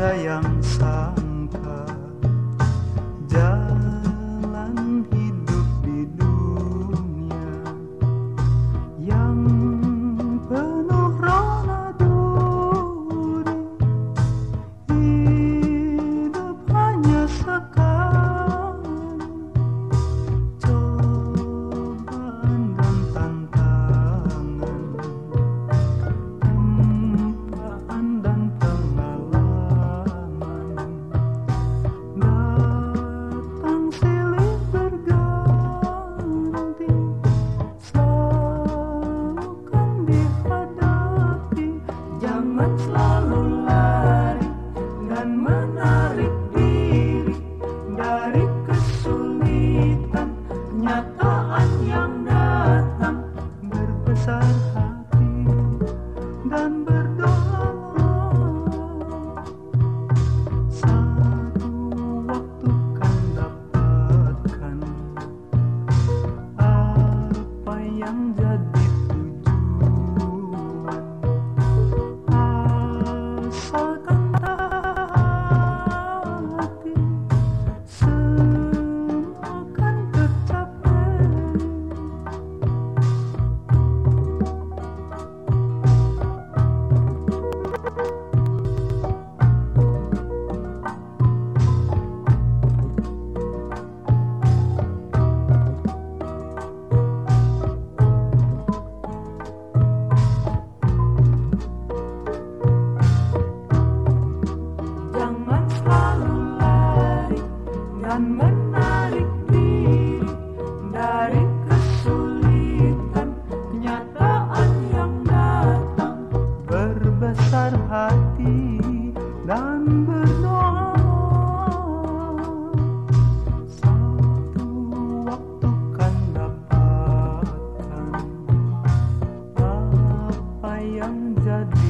那样 Jangan selalu lari dan menarik diri dari kesulitan. Nyataan yang datang berbesar hati dan berdiri dan menarik diri dari kesulitan kenyataan yang datang. Berbesar hati dan berdoa. Satu waktu kan dapatkan apa yang jadi